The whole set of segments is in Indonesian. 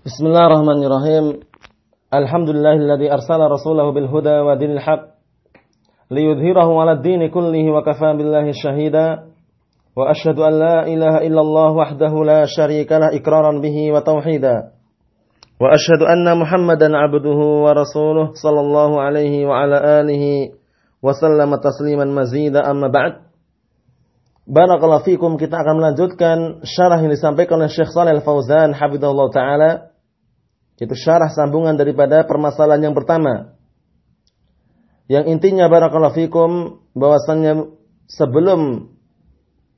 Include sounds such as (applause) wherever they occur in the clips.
Bismillahirrahmanirrahim. Alhamdulillahilladzi arsala rasulahu bil huda wa dinil haq liyudhhirahu 'ala ad-dini kullihi wa kafaa billahi shahida. Wa asyhadu an la ilaha illallah wahdahu la syarika lah iqraran bihi wa tauhida. Wa asyhadu anna Muhammadan 'abduhu wa rasuluh sallallahu alaihi wa ala alihi wa sallama tasliman mazida amma ba'd. Barakallahu fikum kita akan melanjutkan syarah yang disampaikan oleh Syekh Shalal Fauzan hafizahullah taala itu syarah sambungan daripada permasalahan yang pertama. Yang intinya barakallahu fikum bahwasannya sebelum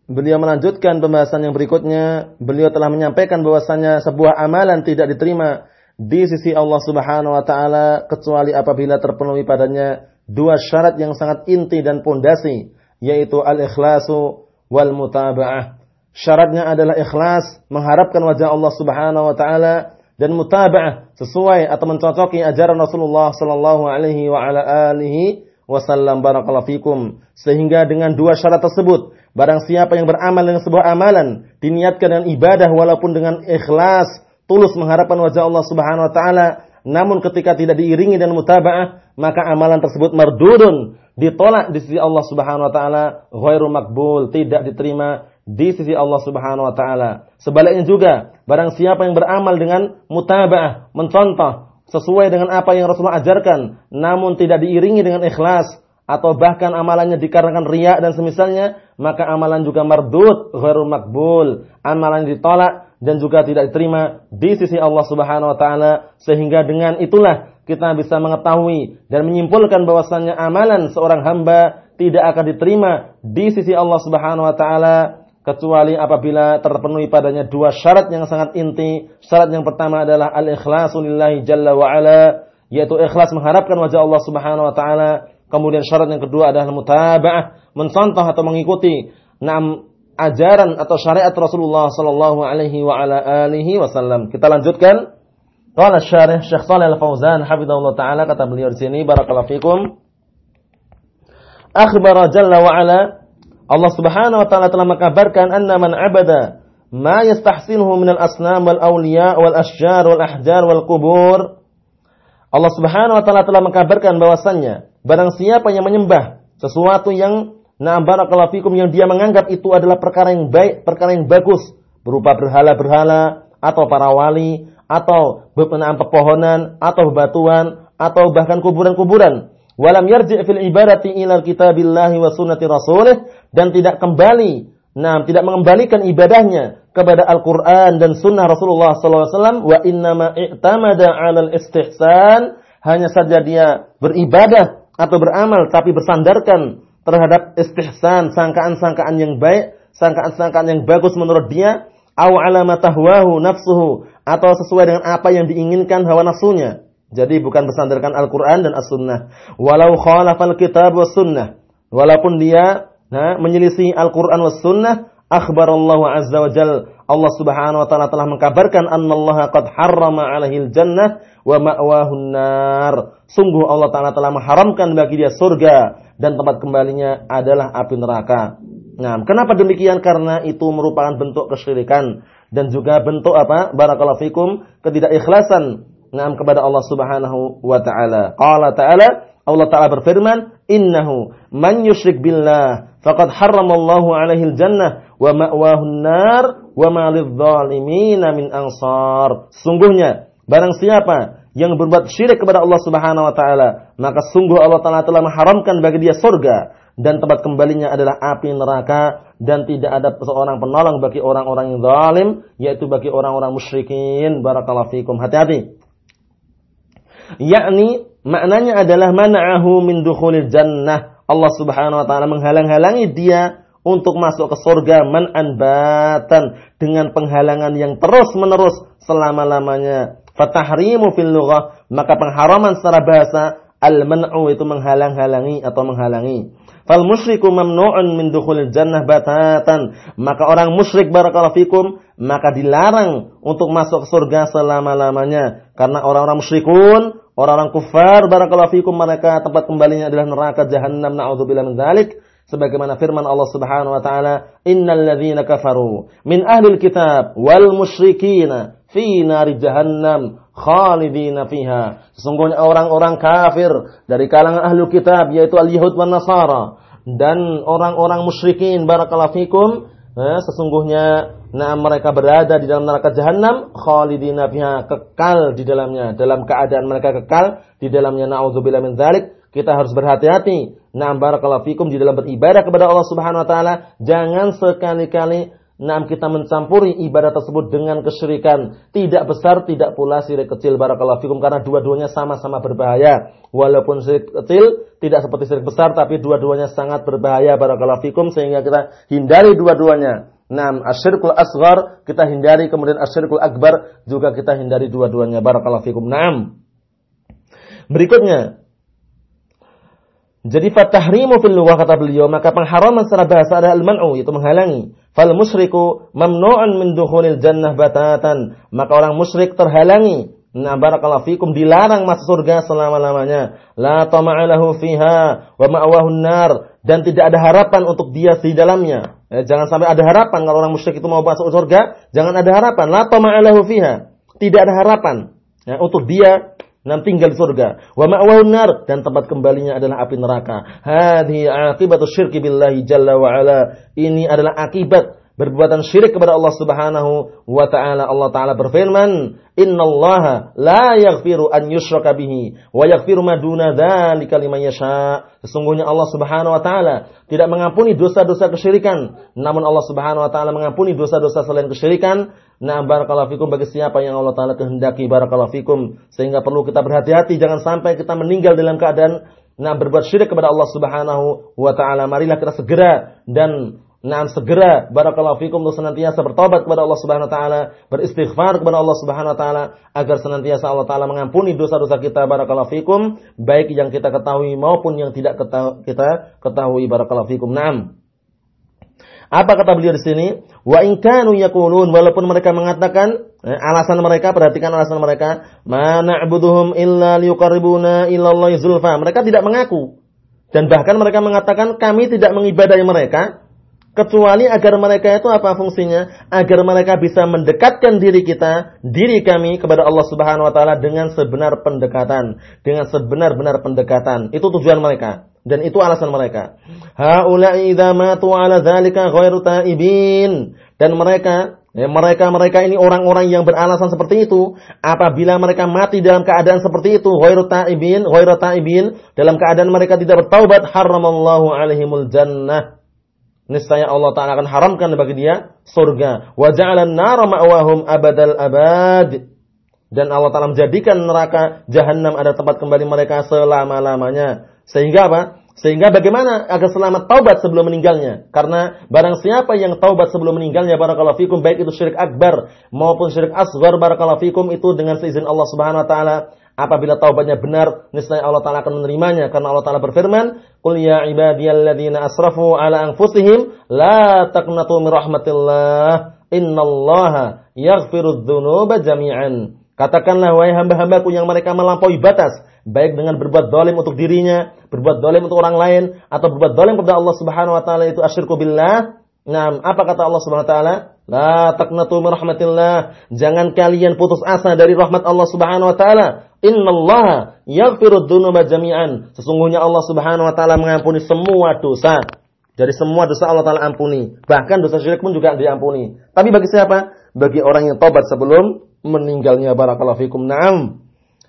beliau melanjutkan pembahasan yang berikutnya, beliau telah menyampaikan bahwasannya sebuah amalan tidak diterima di sisi Allah Subhanahu wa taala kecuali apabila terpenuhi padanya dua syarat yang sangat inti dan pondasi, yaitu al-ikhlasu wal mutaba'ah. Syaratnya adalah ikhlas, mengharapkan wajah Allah Subhanahu wa taala dan mutaba'ah sesuai atau mencocoki ajaran Rasulullah sallallahu alaihi wa ala alihi wasallam. Barakallahu fikum. Sehingga dengan dua syarat tersebut barang siapa yang beramal dengan sebuah amalan diniatkan dengan ibadah walaupun dengan ikhlas tulus mengharapkan wajah Allah Subhanahu wa taala namun ketika tidak diiringi dengan mutaba'ah maka amalan tersebut mardudun ditolak di sisi Allah Subhanahu wa taala ghairu makbul tidak diterima di sisi Allah Subhanahu wa taala. Sebaliknya juga, barang siapa yang beramal dengan mutaba'ah, mencontoh sesuai dengan apa yang Rasulullah ajarkan, namun tidak diiringi dengan ikhlas atau bahkan amalannya dikarenakan riak dan semisalnya, maka amalan juga mardud, ghairu makbul. Amalan ditolak dan juga tidak diterima di sisi Allah Subhanahu wa taala sehingga dengan itulah kita bisa mengetahui dan menyimpulkan bahwasannya amalan seorang hamba tidak akan diterima di sisi Allah Subhanahu wa taala kecuali apabila terpenuhi padanya dua syarat yang sangat inti. Syarat yang pertama adalah al-ikhlasu lillahi jalla wa ala, yaitu ikhlas mengharapkan wajah Allah Subhanahu wa taala. Kemudian syarat yang kedua adalah mutaba'ah, mencontoh atau mengikuti enam ajaran atau syariat Rasulullah sallallahu alaihi wa ala alihi wasallam. Kita lanjutkan. Qala syarih Syekh Shalih Al-Fauzan hafizahullah taala kata beliau di sini barakallahu fikum. Akhbara jalla wa ala Allah Subhanahu wa taala telah mengkabarkan anna man abada ma yastahsinuhu minal asnam wal awliya wal asjar wal ahjar wal kubur. Allah Subhanahu wa taala telah mengkabarkan bahwasannya barang siapa yang menyembah sesuatu yang na'am barakallahu fikum yang dia menganggap itu adalah perkara yang baik, perkara yang bagus berupa berhala-berhala atau para wali atau bebenaan pepohonan atau batuan atau bahkan kuburan-kuburan walam yarji' fil ibadati ila kitabillahi wa sunnati rasulih. Dan tidak kembali nah tidak mengembalikan ibadahnya kepada Al-Qur'an dan sunnah Rasulullah wasallam. Wa innama i'tamada 'alal istihsan. Hanya saja dia beribadah atau beramal tapi bersandarkan terhadap istihsan sangkaan-sangkaan yang baik sangkaan-sangkaan yang bagus menurut dia. Alamatahwahu nafsuhu atau sesuai dengan apa yang diinginkan hawa nafsunya jadi bukan bersandarkan Al-Quran dan As-Sunnah. Walau khalafal kitab was sunnah. Walaupun dia nah, menyelisih Al-Quran was sunnah. Akhbarallahu azza wa jal. Allah subhanahu wa ta'ala telah mengkabarkan. Annallaha qad harrama alahil jannah. Wa ma'wahun nar. Sungguh Allah ta'ala telah mengharamkan bagi dia surga. Dan tempat kembalinya adalah api neraka. Nah, kenapa demikian? Karena itu merupakan bentuk kesyirikan. Dan juga bentuk apa? Barakallahu fikum. Ketidakikhlasan Naam kepada Allah Subhanahu wa taala. Qala ta'ala Allah taala berfirman, "Innahu man yusyrik billah faqad harramallahu 'alaihi al-jannah wa ma'wahu an-nar wa ma lidh-dhalimin min ansar." Sungguhnya barang siapa yang berbuat syirik kepada Allah Subhanahu wa taala, maka sungguh Allah taala telah mengharamkan bagi dia surga dan tempat kembalinya adalah api neraka dan tidak ada seorang penolong bagi orang-orang yang zalim yaitu bagi orang-orang musyrikin barakallahu fikum hati-hati yakni maknanya adalah mana'ahu min dukhulil jannah. Allah Subhanahu wa taala menghalang-halangi dia untuk masuk ke surga man'an batan dengan penghalangan yang terus-menerus selama-lamanya. Fatahrimu fil lughah, maka pengharaman secara bahasa al-man'u itu menghalang-halangi atau menghalangi. Fal musyriku mamnu'un min dukhulil jannah batatan. Maka orang musyrik barakallahu fikum maka dilarang untuk masuk surga selama-lamanya karena orang-orang musyrikun, orang-orang kufar barakallahu fikum mereka tempat kembalinya adalah neraka jahannam naudzubillah min dzalik sebagaimana firman Allah Subhanahu wa taala innal ladzina kafaru min ahlil kitab wal musyrikina fi nari jahannam khalidina fiha. Sesungguhnya orang-orang kafir dari kalangan ahlu kitab yaitu al-Yahud wan Nasara dan orang-orang musyrikin barakallahu fikum eh, sesungguhnya nah mereka berada di dalam neraka jahanam khalidina fiha kekal di dalamnya dalam keadaan mereka kekal di dalamnya naudzubillah min dzalik kita harus berhati-hati. Nah, barakallahu fikum di dalam beribadah kepada Allah Subhanahu wa taala, jangan sekali-kali Nah, kita mencampuri ibadah tersebut dengan kesyirikan. Tidak besar, tidak pula syirik kecil. Barakallahu fikum. Karena dua-duanya sama-sama berbahaya. Walaupun syirik kecil, tidak seperti syirik besar. Tapi dua-duanya sangat berbahaya. Barakallahu fikum. Sehingga kita hindari dua-duanya. Nah, asyirkul asghar kita hindari. Kemudian asyirkul akbar juga kita hindari dua-duanya. Barakallahu fikum. Naam. Berikutnya, jadi fatahrimu fil lughah kata beliau, maka pengharaman secara bahasa adalah al-man'u, yaitu menghalangi. Fal musyriku mamnu'un min jannah batatan. Maka orang musyrik terhalangi. Nah barakallahu fikum dilarang masuk surga selama-lamanya. La tama'alahu fiha wa ma'wahu nar dan tidak ada harapan untuk dia di dalamnya. Eh, jangan sampai ada harapan kalau orang musyrik itu mau masuk surga, jangan ada harapan. La tama'alahu fiha. Tidak ada harapan ya, untuk dia Nanti tinggal di surga. Wa ma'wahun nar dan tempat kembalinya adalah api neraka. Hadhi akibatu syirki billahi jalla wa ala. Ini adalah akibat berbuatan syirik kepada Allah Subhanahu wa taala. Allah taala berfirman, "Innallaha la yaghfiru an yushraka bihi wa yaghfiru ma duna dzalika liman yasha." Sesungguhnya Allah Subhanahu wa taala tidak mengampuni dosa-dosa kesyirikan, namun Allah Subhanahu wa taala mengampuni dosa-dosa selain kesyirikan Nah, barakallahu fikum bagi siapa yang Allah Ta'ala kehendaki barakallahu fikum. Sehingga perlu kita berhati-hati. Jangan sampai kita meninggal dalam keadaan nah berbuat syirik kepada Allah Subhanahu wa taala. Marilah kita segera dan nah segera barakallahu fikum untuk senantiasa bertobat kepada Allah Subhanahu wa taala, beristighfar kepada Allah Subhanahu wa taala agar senantiasa Allah taala mengampuni dosa-dosa kita barakallahu fikum, baik yang kita ketahui maupun yang tidak kita ketahui barakallahu fikum. Naam. Apa kata beliau di sini? Wa in kanu yaqulun walaupun mereka mengatakan eh, alasan mereka perhatikan alasan mereka, ma na'buduhum illa liqarribuna ila Allah zulfa. Mereka tidak mengaku dan bahkan mereka mengatakan kami tidak mengibadahi mereka kecuali agar mereka itu apa fungsinya? Agar mereka bisa mendekatkan diri kita, diri kami kepada Allah Subhanahu wa taala dengan sebenar pendekatan, dengan sebenar-benar pendekatan. Itu tujuan mereka. Dan itu alasan mereka. Haula'i matu ala dzalika ghairu taibin. Dan mereka Ya, mereka-mereka ini orang-orang yang beralasan seperti itu. Apabila mereka mati dalam keadaan seperti itu, ghairu ta'ibin, ghairu ta'ibin, dalam keadaan mereka tidak bertaubat, haramallahu alaihimul jannah. Niscaya Allah Ta'ala akan haramkan bagi dia surga. Wa ja'alan nara ma'wahum abadal abad. Dan Allah Ta'ala menjadikan neraka jahanam ada tempat kembali mereka selama-lamanya. Sehingga apa? Sehingga bagaimana agar selamat taubat sebelum meninggalnya? Karena barang siapa yang taubat sebelum meninggalnya barakallahu fikum baik itu syirik akbar maupun syirik asghar barakallahu fikum itu dengan seizin Allah Subhanahu wa taala apabila taubatnya benar niscaya Allah taala akan menerimanya karena Allah taala berfirman qul ya ibadiyalladzina asrafu ala anfusihim la taqnatu min rahmatillah innallaha yaghfirudz dzunuba jami'an katakanlah wahai hamba-hambaku yang mereka melampaui batas baik dengan berbuat dolim untuk dirinya, berbuat dolim untuk orang lain, atau berbuat dolim kepada Allah Subhanahu Wa Taala itu asyirku billah. Nah, apa kata Allah Subhanahu Wa Taala? La taqnatu min rahmatillah. Jangan kalian putus asa dari rahmat Allah Subhanahu Wa Taala. Allah yaghfiru dzunuba jami'an. Sesungguhnya Allah Subhanahu Wa Taala mengampuni semua dosa. Dari semua dosa Allah Taala ampuni. Bahkan dosa syirik pun juga diampuni. Tapi bagi siapa? Bagi orang yang tobat sebelum meninggalnya barakallahu fikum. Naam.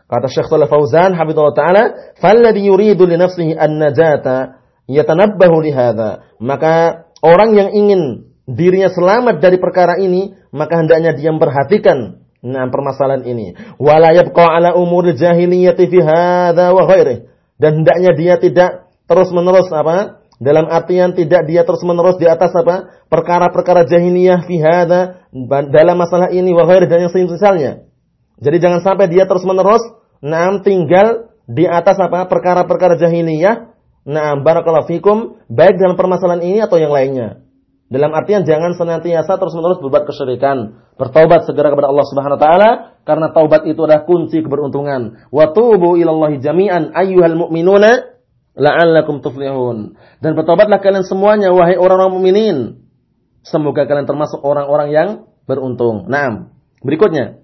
Kata Syekh Shalih Fauzan hafizallahu taala, "Falladhi yuridu li nafsihi an-najata yatanabbahu li hadha." Maka orang yang ingin dirinya selamat dari perkara ini, maka hendaknya dia memperhatikan nah permasalahan ini. Wala ala umur jahiliyati fi hadha wa. Dan hendaknya dia tidak terus-menerus apa? Dalam artian tidak dia terus-menerus di atas apa? Perkara-perkara jahiliyah fi hadha dalam masalah ini wa ghairihi dan yang semisalnya. Jadi jangan sampai dia terus-menerus Naam tinggal di atas apa? Perkara-perkara jahiliyah. Naam barakallahu fikum baik dalam permasalahan ini atau yang lainnya. Dalam artian jangan senantiasa terus-menerus berbuat kesyirikan. Bertaubat segera kepada Allah Subhanahu wa taala karena taubat itu adalah kunci keberuntungan. Wa tubu ilallahi jami'an ayyuhal mu'minuna la'allakum tuflihun. Dan bertobatlah kalian semuanya wahai orang-orang mukminin. Semoga kalian termasuk orang-orang yang beruntung. Naam. Berikutnya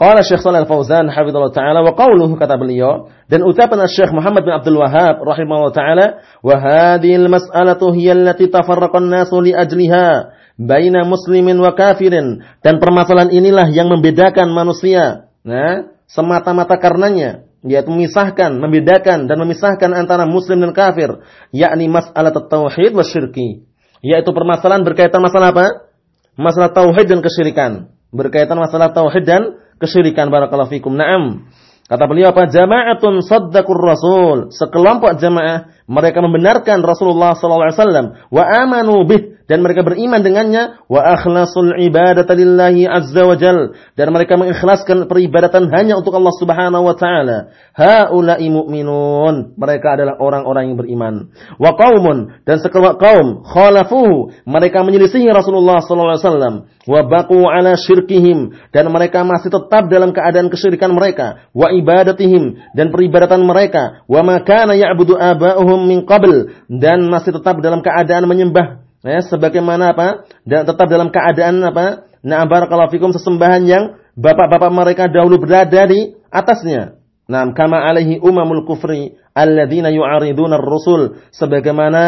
Qala Syekh Shalal Fauzan hafizallahu taala wa qawluhu kata beliau dan ucapan Syekh Muhammad bin Abdul Wahhab rahimahullah taala wa hadhil mas'alatu hiya allati tafarraqa an-nasu li ajliha baina muslimin wa kafirin dan permasalahan inilah yang membedakan manusia nah semata-mata karenanya yaitu memisahkan, membedakan dan memisahkan antara muslim dan kafir yakni masalah tauhid wa syirki yaitu permasalahan berkaitan masalah apa? Masalah tauhid dan kesyirikan berkaitan masalah tauhid dan kesyirikan barakallahu fikum. Naam. Kata beliau apa? Jama'atun saddaqur rasul. Sekelompok jamaah mereka membenarkan Rasulullah sallallahu alaihi wasallam wa amanu bih dan mereka beriman dengannya wa akhlasul ibadata lillahi azza wa jal. Dan mereka mengikhlaskan peribadatan hanya untuk Allah Subhanahu wa taala. Haula'i mu'minun. Mereka adalah orang-orang yang beriman. Wa qaumun. Dan sekelompok kaum khalafuhu. Mereka menyelisihi Rasulullah sallallahu alaihi wasallam. Wa baqu ala syirkihim. Dan mereka masih tetap dalam keadaan kesyirikan mereka. Wa ibadatihim. Dan peribadatan mereka. Wa ma kana ya'budu aba'uhum min qabl. Dan masih tetap dalam keadaan menyembah ya sebagaimana apa? Dan tetap dalam keadaan apa? Nah barakallahu fikum sesembahan yang bapak-bapak mereka dahulu berada di atasnya. Nah kama alaihi umamul kufri alladzina yu'ariduna ar-rusul. Sebagaimana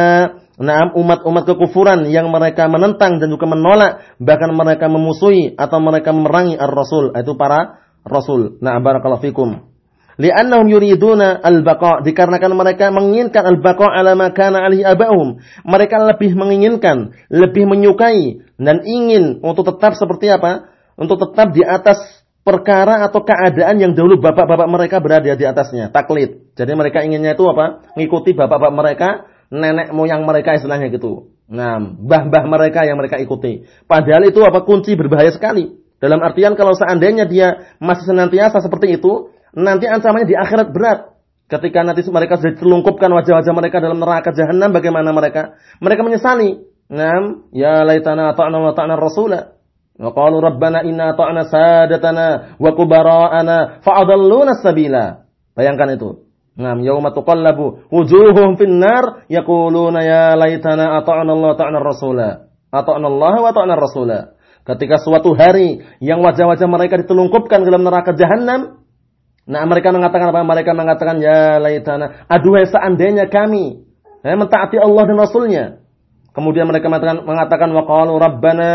Nah, umat-umat kekufuran yang mereka menentang dan juga menolak, bahkan mereka memusuhi atau mereka memerangi ar-rasul, itu para rasul. Nah, barakallahu fikum. Li'annahum yuriduna al-baqa' dikarenakan mereka menginginkan al-baqa' ala ma kana abahum. Mereka lebih menginginkan, lebih menyukai dan ingin untuk tetap seperti apa? Untuk tetap di atas perkara atau keadaan yang dahulu bapak-bapak mereka berada di atasnya, taklid. Jadi mereka inginnya itu apa? Mengikuti bapak-bapak mereka, nenek moyang mereka istilahnya gitu. Nah, mbah-mbah mereka yang mereka ikuti. Padahal itu apa kunci berbahaya sekali. Dalam artian kalau seandainya dia masih senantiasa seperti itu, nanti ancamannya di akhirat berat. Ketika nanti mereka sudah celungkupkan wajah-wajah mereka dalam neraka jahanam, bagaimana mereka? Mereka menyesali. Ngam, ya laitana ta'na wa ta'na rasula. Wa qalu rabbana inna ta'na sadatana wa kubara'ana fa'adalluna sabila. Bayangkan itu. Ngam, yauma tuqallabu wujuhum finnar yaquluna ya laitana ata'na Allah ta'na rasula. Ata'na Allah wa ta'na rasula. Ketika suatu hari yang wajah-wajah mereka ditelungkupkan dalam neraka jahanam, Nah mereka mengatakan apa? Mereka mengatakan ya laitana. Aduhai seandainya kami eh, mentaati Allah dan Rasulnya. Kemudian mereka mengatakan, mengatakan waqalu rabbana.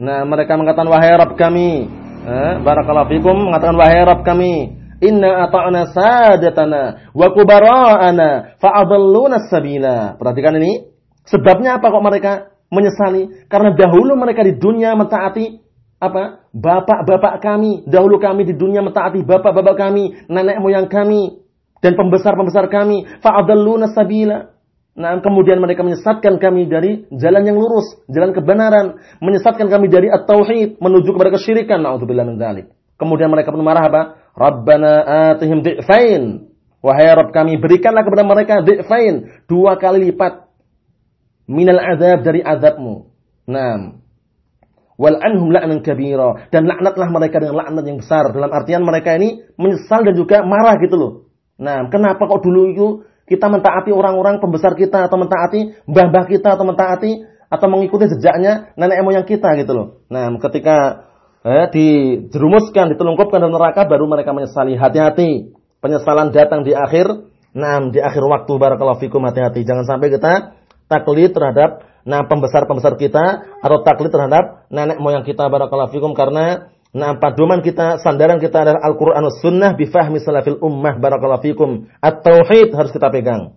Nah mereka mengatakan wahai Rabb kami. Eh, barakallahu fikum mengatakan wahai Rabb kami. Inna ata'na sadatana wa kubara'ana fa'adalluna sabila. Perhatikan ini. Sebabnya apa kok mereka menyesali? Karena dahulu mereka di dunia mentaati apa? Bapak-bapak kami, dahulu kami di dunia mentaati bapak-bapak kami, nenek moyang kami, dan pembesar-pembesar kami. Fa'adalluna sabila. Nah, kemudian mereka menyesatkan kami dari jalan yang lurus, jalan kebenaran, menyesatkan kami dari at-tauhid menuju kepada kesyirikan. Nauzubillah min dzalik. Kemudian mereka pun marah apa? Rabbana atihim di'fain. Wahai Rabb kami, berikanlah kepada mereka di'fain, dua kali lipat minal azab dari azabmu. Nah, wal anhum la'nan kabira dan laknatlah mereka dengan laknat yang besar dalam artian mereka ini menyesal dan juga marah gitu loh. Nah, kenapa kok dulu itu kita mentaati orang-orang pembesar kita atau mentaati mbah-mbah kita atau mentaati atau mengikuti jejaknya nenek moyang kita gitu loh. Nah, ketika eh, dijerumuskan, ditelungkupkan dalam neraka baru mereka menyesali. Hati-hati, penyesalan datang di akhir nah di akhir waktu barakallahu fikum hati-hati. Jangan sampai kita taklid terhadap nah pembesar-pembesar kita atau taklid terhadap nenek moyang kita barakallahu fikum karena nah paduman kita sandaran kita adalah Al-Qur'an Sunnah bi fahmi salafil ummah barakallahu fikum. At-tauhid harus kita pegang.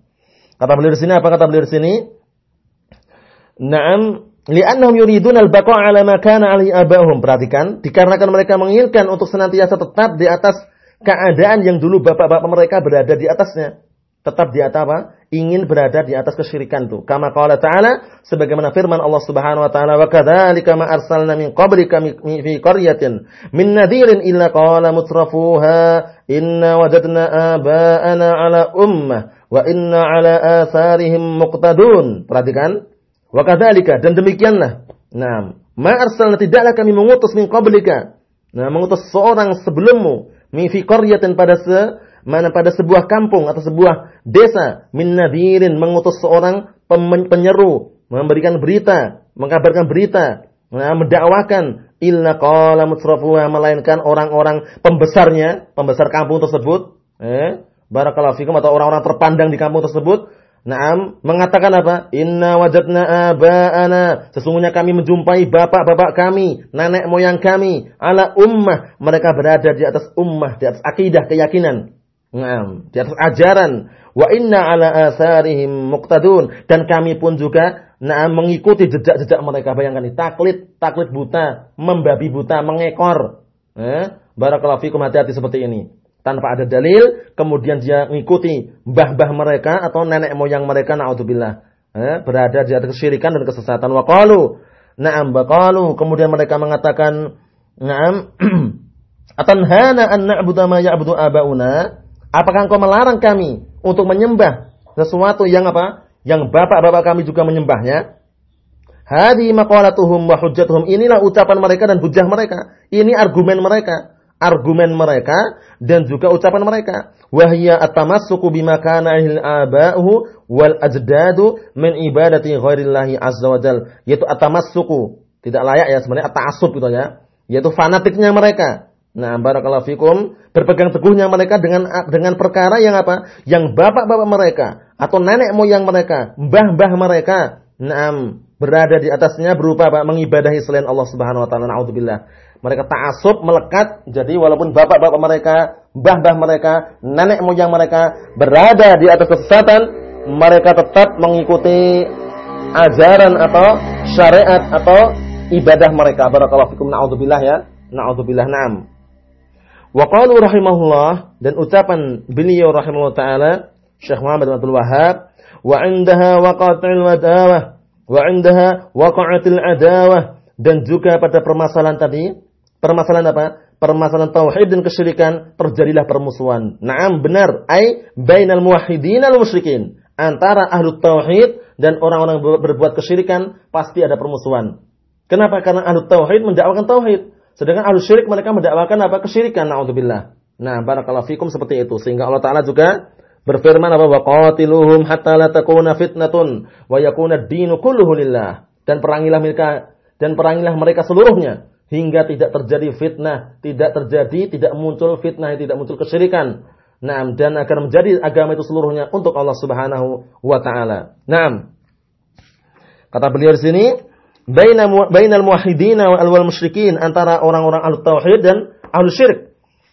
Kata beliau di sini apa kata beliau di sini? Naam li'annahum yuridun al-baqa' 'ala ma kana 'alaihi abahum. Perhatikan, dikarenakan mereka menginginkan untuk senantiasa tetap di atas keadaan yang dulu bapak-bapak mereka berada di atasnya tetap di atas apa? Ingin berada di atas kesyirikan tuh. Kama qala ta'ala sebagaimana firman Allah Subhanahu wa taala wa kadzalika ma arsalna min qablika fi qaryatin min nadhirin illa qala mutrafuha inna wajadna aba'ana ala ummah wa inna ala atharihim muqtadun. Perhatikan. Wa kadzalika dan demikianlah. Nah, ma arsalna tidaklah kami mengutus min qablika. Nah, mengutus seorang sebelummu mi fi qaryatin pada se mana pada sebuah kampung atau sebuah desa min nadhirin mengutus seorang penyeru, memberikan berita, mengabarkan berita, nah, mendakwakan illa qala mutrafuha melainkan orang-orang pembesarnya, pembesar kampung tersebut, eh, barakallahu fikum atau orang-orang terpandang di kampung tersebut, Naam mengatakan apa? Inna wajadna aba'ana. Sesungguhnya kami menjumpai bapak-bapak kami, nenek moyang kami, ala ummah. Mereka berada di atas ummah, di atas akidah, keyakinan. Naam, di atas ajaran. Wa inna ala asarihim muqtadun. Dan kami pun juga naam mengikuti jejak-jejak mereka. Bayangkan ini, taklid, taklid buta, membabi buta, mengekor. Eh? Barakallahu fikum hati-hati seperti ini tanpa ada dalil, kemudian dia mengikuti mbah-mbah mereka atau nenek moyang mereka naudzubillah. Eh, berada di atas kesyirikan dan kesesatan. Wa qalu, na'am baqalu, kemudian mereka mengatakan, na'am (clears throat) atanhana an na'budu ma ya'budu abauna? Apakah engkau melarang kami untuk menyembah sesuatu yang apa? Yang bapak-bapak kami juga menyembahnya? Hadi maqalatuhum wa hujjatuhum. Inilah ucapan mereka dan hujah mereka. Ini argumen mereka argumen mereka dan juga ucapan mereka. Wahya at-tamassuku bima kana aba'uhu wal ajdadu min ibadati ghairillahi azza wa jal. Yaitu at-tamassuku. Tidak layak ya sebenarnya at-ta'assub gitu ya. Yaitu fanatiknya mereka. Nah, barakallahu fikum, berpegang teguhnya mereka dengan dengan perkara yang apa? Yang bapak-bapak mereka atau nenek moyang mereka, mbah-mbah mereka, nah, berada di atasnya berupa apa? mengibadahi selain Allah Subhanahu wa taala. Nauzubillah. Mereka ta'asub, melekat. Jadi walaupun bapak-bapak mereka, mbah-mbah mereka, nenek moyang mereka berada di atas kesesatan, mereka tetap mengikuti ajaran atau syariat atau ibadah mereka. Barakallahu fikum na'udzubillah ya. Na'udzubillah na'am. Wa qalu rahimahullah dan ucapan beliau rahimahullah taala Syekh Muhammad Abdul Wahhab wa 'indaha waqatil wadawah wa 'indaha waqa'atil adawah dan juga pada permasalahan tadi Permasalahan apa? Permasalahan tauhid dan kesyirikan terjadilah permusuhan. Naam benar, ai bainal muwahhidin al musyrikin. Antara ahlu tauhid dan orang-orang berbuat kesyirikan pasti ada permusuhan. Kenapa? Karena ahlu tauhid mendakwakan tauhid, sedangkan ahlu syirik mereka mendakwakan apa? Kesyirikan. Nauzubillah. Nah, barakallahu fikum seperti itu. Sehingga Allah Taala juga berfirman apa? Waqatiluhum hatta la takuna fitnatun wa yakuna ad-dinu kulluhu lillah. Dan perangilah mereka dan perangilah mereka seluruhnya hingga tidak terjadi fitnah, tidak terjadi, tidak muncul fitnah, tidak muncul kesyirikan. Naam dan akan menjadi agama itu seluruhnya untuk Allah Subhanahu wa taala. Naam. Kata beliau di sini, bainal muwahhidin wal musyrikin antara orang-orang ahli tauhid dan ahli syirik.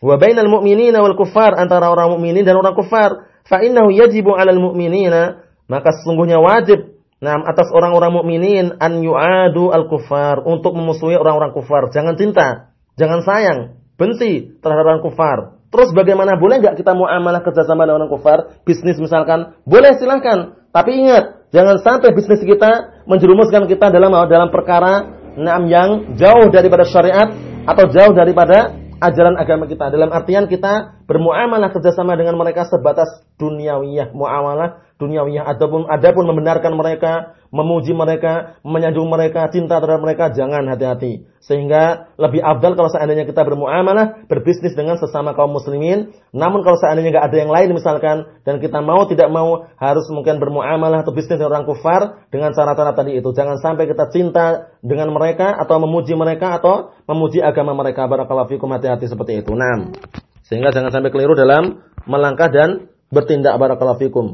Wa bainal mu'minin wal kuffar antara orang mukminin dan orang kufar. Fa innahu yajibu 'alal mu'minina maka sesungguhnya wajib Nah, atas orang-orang mukminin an yu'adu al-kufar untuk memusuhi orang-orang kufar. Jangan cinta, jangan sayang, benci terhadap orang kufar. Terus bagaimana boleh nggak kita muamalah kerjasama dengan orang kufar? Bisnis misalkan, boleh silahkan. Tapi ingat, jangan sampai bisnis kita menjerumuskan kita dalam dalam perkara nam yang jauh daripada syariat atau jauh daripada ajaran agama kita. Dalam artian kita bermuamalah kerjasama dengan mereka sebatas duniawiyah, muamalah duniawiyah ataupun adapun membenarkan mereka, memuji mereka, menyanjung mereka, cinta terhadap mereka, jangan hati-hati. Sehingga lebih afdal kalau seandainya kita bermuamalah, berbisnis dengan sesama kaum muslimin. Namun kalau seandainya nggak ada yang lain misalkan dan kita mau tidak mau harus mungkin bermuamalah atau bisnis dengan orang kufar dengan cara-cara tadi itu. Jangan sampai kita cinta dengan mereka atau memuji mereka atau memuji agama mereka. Barakallahu fikum hati-hati seperti itu. Nah, sehingga jangan sampai keliru dalam melangkah dan bertindak barakallahu fikum.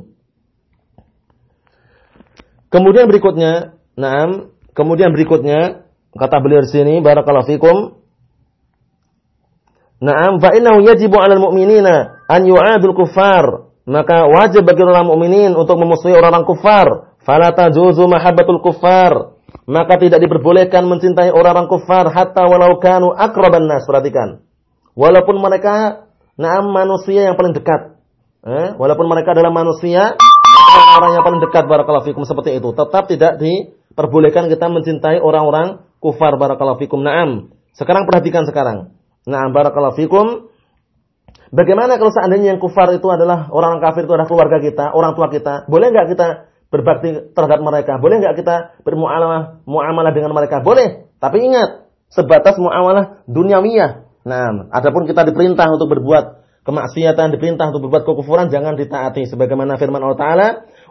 Kemudian berikutnya, naam, kemudian berikutnya kata beliau di sini barakallahu fikum. Naam, fa innahu yajibu 'alal mu'minina an yu'adul kuffar. Maka wajib bagi orang mukminin untuk memusuhi orang-orang kufar. Fala tajuzu mahabbatul kuffar. Maka tidak diperbolehkan mencintai orang-orang kufar hatta walau kanu akraban nas. Perhatikan. Walaupun mereka naam manusia yang paling dekat. Eh? Walaupun mereka adalah manusia orang-orang yang paling dekat barakallahu fikum seperti itu. Tetap tidak diperbolehkan kita mencintai orang-orang kufar barakallahu fikum. Naam. Sekarang perhatikan sekarang. Naam barakallahu fikum. Bagaimana kalau seandainya yang kufar itu adalah orang kafir itu adalah keluarga kita, orang tua kita? Boleh nggak kita berbakti terhadap mereka? Boleh nggak kita bermuamalah muamalah dengan mereka? Boleh. Tapi ingat, sebatas muamalah duniawiyah. Nah, adapun kita diperintah untuk berbuat kemaksiatan, diperintah untuk berbuat kekufuran jangan ditaati sebagaimana firman Allah Taala,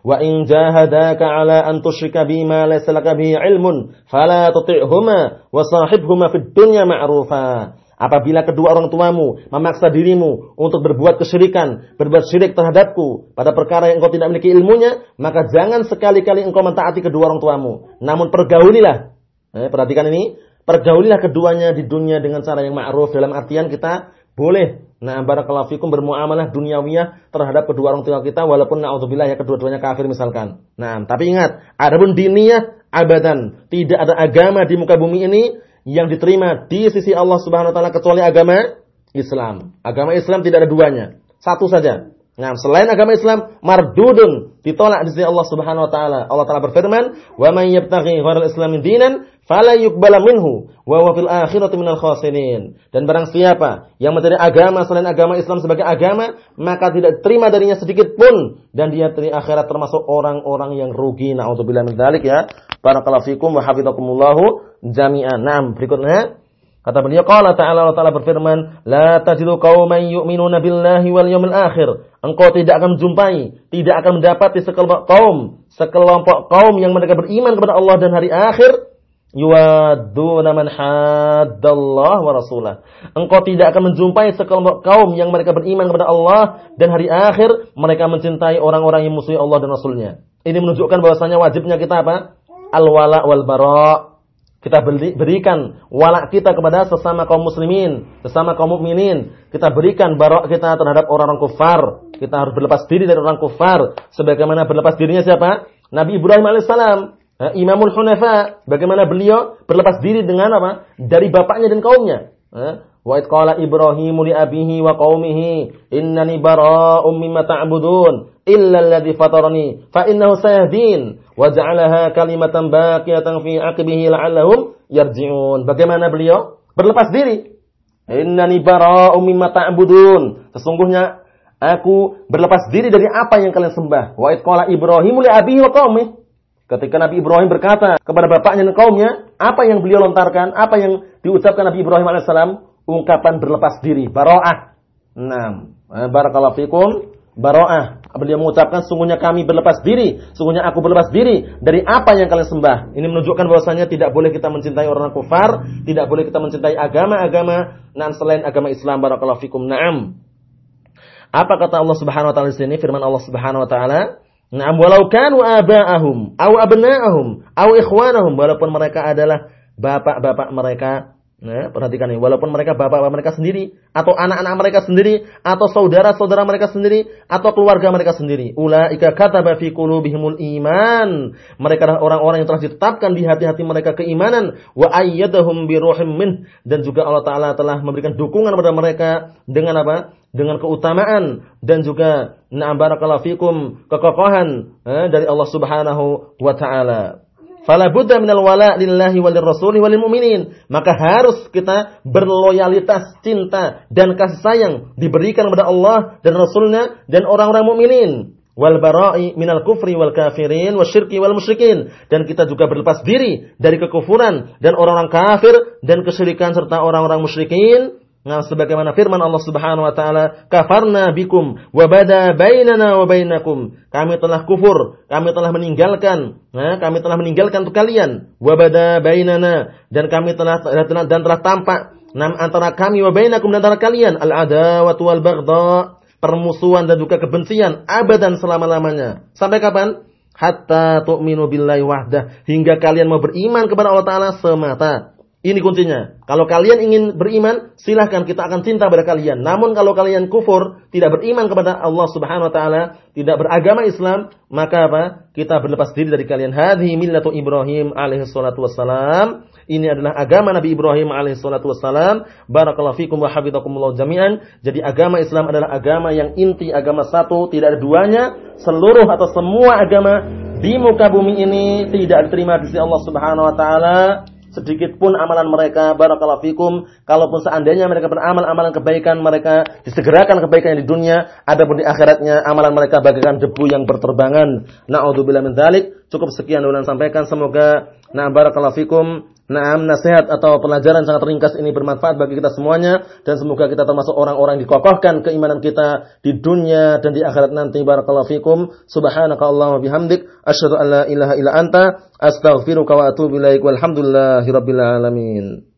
"Wa in jahadaka 'ala an tusyrika bima laysa laka bihi 'ilmun, fala tuti'huma wa sahibhuma fid dunya ma'rufa." Apabila kedua orang tuamu memaksa dirimu untuk berbuat kesyirikan, berbuat syirik terhadapku pada perkara yang engkau tidak memiliki ilmunya, maka jangan sekali-kali engkau mentaati kedua orang tuamu. Namun pergaulilah. Eh, perhatikan ini, pergaulilah keduanya di dunia dengan cara yang ma'ruf dalam artian kita boleh nah barakallahu fikum bermuamalah duniawiyah terhadap kedua orang tua kita walaupun naudzubillah ya kedua-duanya kafir misalkan. Nah, tapi ingat, adapun diniyah abadan, tidak ada agama di muka bumi ini yang diterima di sisi Allah Subhanahu wa taala kecuali agama Islam. Agama Islam tidak ada duanya. Satu saja. Nah, selain agama Islam mardudun, ditolak di sisi Allah Subhanahu wa taala. Allah taala berfirman, "Wa may yabtaghi ghairal islami dinan fala yuqbala minhu wa huwa fil akhirati minal khasirin." Dan barang siapa yang mencari agama selain agama Islam sebagai agama, maka tidak terima darinya sedikit pun dan dia di akhirat termasuk orang-orang yang rugi. Nauzubillah min dzalik ya. Barakallahu fikum wa hafizakumullah jami'an. Naam, berikutnya kata beliau qala ta'ala Allah Ta'ala berfirman, "La tajidu qauman yu'minuna billahi wal yawmil akhir." Engkau tidak akan menjumpai, tidak akan mendapati sekelompok kaum, sekelompok kaum yang mereka beriman kepada Allah dan hari akhir yuwaduna man haddallah wa rasulah. Engkau tidak akan menjumpai sekelompok kaum yang mereka beriman kepada Allah dan hari akhir mereka mencintai orang-orang yang musuhi Allah dan Rasulnya. Ini menunjukkan bahwasanya wajibnya kita apa? Al-wala wal bara kita berikan walak kita kepada sesama kaum muslimin, sesama kaum mukminin. Kita berikan barok kita terhadap orang-orang kufar. Kita harus berlepas diri dari orang kufar. Sebagaimana berlepas dirinya siapa? Nabi Ibrahim alaihissalam. Eh, Imamul Hunafa. Bagaimana beliau berlepas diri dengan apa? Dari bapaknya dan kaumnya. Wa id qala Ibrahimu li abihi wa qaumihi innani bara'um mimma ta'budun illa alladhi fatarani fa innahu sayahdin wa ja'alaha kalimatan baqiyatan fi aqibihi la'allahum yarji'un. Bagaimana beliau? Berlepas diri. Innani bara'um mimma ta'budun. Sesungguhnya aku berlepas diri dari apa yang kalian sembah. Wa id qala Ibrahim li abihi wa qaumi. Ketika Nabi Ibrahim berkata kepada bapaknya dan kaumnya, apa yang beliau lontarkan, apa yang diucapkan Nabi Ibrahim alaihissalam, ungkapan berlepas diri, baro'ah. Nah, barakallahu fikum, baro'ah. Beliau mengucapkan sungguhnya kami berlepas diri, sungguhnya aku berlepas diri dari apa yang kalian sembah. Ini menunjukkan bahwasanya tidak boleh kita mencintai orang kafir, tidak boleh kita mencintai agama-agama nan selain agama Islam barakallahu fikum. Naam. Apa kata Allah Subhanahu wa taala di sini? Firman Allah Subhanahu wa taala, "Na'am walau kanu aba'ahum aw abna'ahum aw ikhwanahum," walaupun mereka adalah bapak-bapak mereka Nah, perhatikan ini. Walaupun mereka bapak-bapak mereka sendiri, atau anak-anak mereka sendiri, atau saudara-saudara mereka sendiri, atau keluarga mereka sendiri. Ulaika kataba fi qulubihimul iman. Mereka adalah orang-orang yang telah ditetapkan di hati-hati mereka keimanan. Wa ayyadahum bi min. Dan juga Allah Ta'ala telah memberikan dukungan kepada mereka dengan apa? Dengan keutamaan dan juga na'am barakallahu fikum kekokohan eh, dari Allah Subhanahu wa taala. Fala budda minal wala lillahi walil rasuli walil mu'minin. Maka harus kita berloyalitas, cinta dan kasih sayang diberikan kepada Allah dan Rasulnya dan orang-orang mukminin. Wal bara'i minal kufri wal kafirin syirki wal musyrikin. Dan kita juga berlepas diri dari kekufuran dan orang-orang kafir dan kesyirikan serta orang-orang musyrikin Nah, sebagaimana firman Allah Subhanahu wa taala, "Kafarna bikum wa bada bainana wa bainakum." Kami telah kufur, kami telah meninggalkan, nah, kami telah meninggalkan untuk kalian, wa bada bainana dan kami telah dan telah tampak nam antara kami wa bainakum dan antara kalian al-adawatu wal baghdha, permusuhan dan juga kebencian abadan selama-lamanya. Sampai kapan? Hatta tu'minu billahi wahdah, hingga kalian mau beriman kepada Allah taala semata. Ini kuncinya. Kalau kalian ingin beriman, silahkan kita akan cinta pada kalian. Namun kalau kalian kufur, tidak beriman kepada Allah Subhanahu wa taala, tidak beragama Islam, maka apa? Kita berlepas diri dari kalian. Hadhi millatu Ibrahim alaihi salatu wassalam. Ini adalah agama Nabi Ibrahim alaihi salatu wassalam. Barakallahu fikum wa hafizakumullah jami'an. Jadi agama Islam adalah agama yang inti, agama satu, tidak ada duanya. Seluruh atau semua agama di muka bumi ini tidak diterima di sisi Allah Subhanahu wa taala sedikit pun amalan mereka barakallahu fikum. Kalaupun seandainya mereka beramal amalan kebaikan mereka disegerakan kebaikan di dunia adapun di akhiratnya amalan mereka bagaikan debu yang berterbangan. Naudzubillah min dzalik. Cukup sekian dulu sampaikan. Semoga nah barakallahu fikum Nah, nasihat atau pelajaran sangat ringkas ini bermanfaat bagi kita semuanya dan semoga kita termasuk orang-orang dikokohkan keimanan kita di dunia dan di akhirat nanti. Barakallahu fikum. Subhanaka Allahumma bihamdik asyhadu an la ilaha illa anta astaghfiruka wa atubu ilaik. Walhamdulillahirabbil alamin.